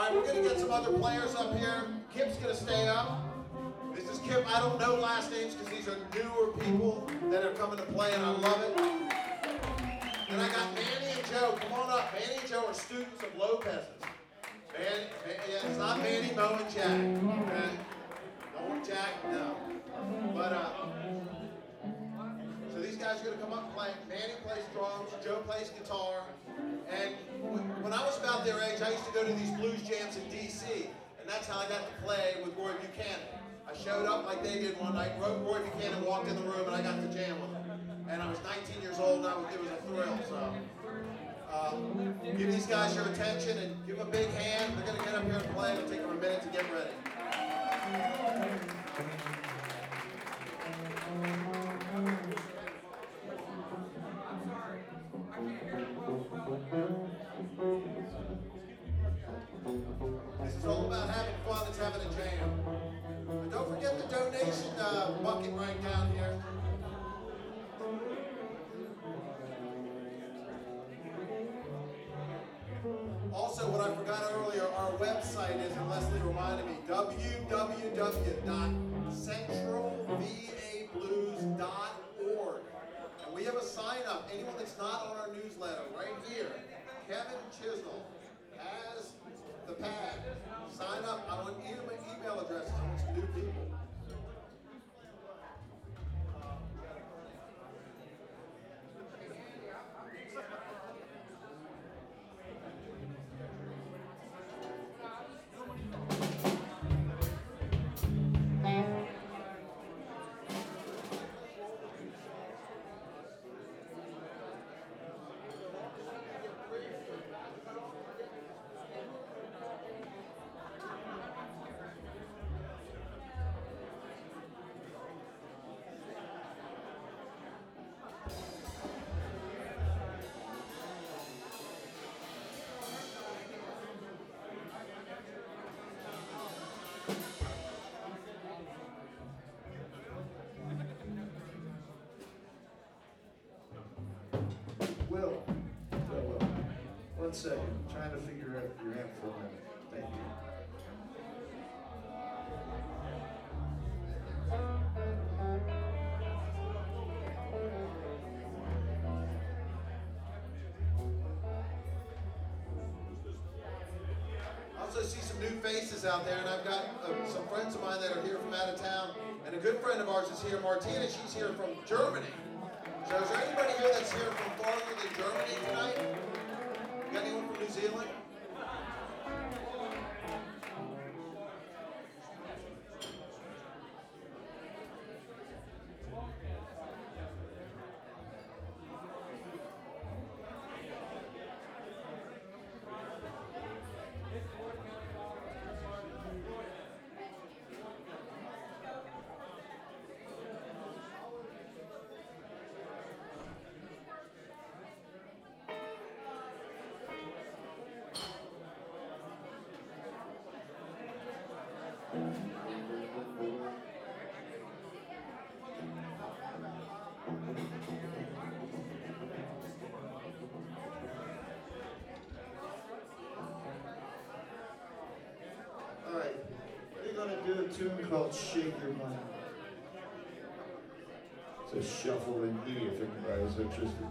All right, we're going to get some other players up here. Kip's going to stay up. This is Kip. I don't know last names because these are newer people that are coming to play, and I love it. And I got Manny and Joe. Come on up. Manny and Joe are students of Lopez's. Man, yeah, it's not Manny, Mo, and Jack. Okay? No, Jack, no. But, uh, so these guys are going to come up and play. Manny plays drums, Joe plays guitar. And I used to go to these blues jams in D.C., and that's how I got to play with Roy Buchanan. I showed up like they did one night. Wrote Roy Buchanan walked in the room, and I got to jam with him. And I was 19 years old, and I was, it was a thrill. So, um, give these guys your attention and give them a big hand. They're going to get up here and play. It'll take them a minute to get ready. Right down here. Also, what I forgot earlier, our website is, and Leslie reminded me, www.centralvablues.org. And we have a sign up. Anyone that's not on our newsletter, right here, Kevin Chisnell has the pad. Sign up. I want email, email addresses. I want new people. Will, Will, Will. One second, I'm trying to figure out your amp for a minute. Thank you. Also see some new faces out there, and I've got uh, some friends of mine that are here from out of town, and a good friend of ours is here, Martina. She's here from Germany. So is there anybody here that's here from farther than Germany tonight? Got anyone from New Zealand? Tune called Shake Your Money. It's a shuffle in E if anybody's interested.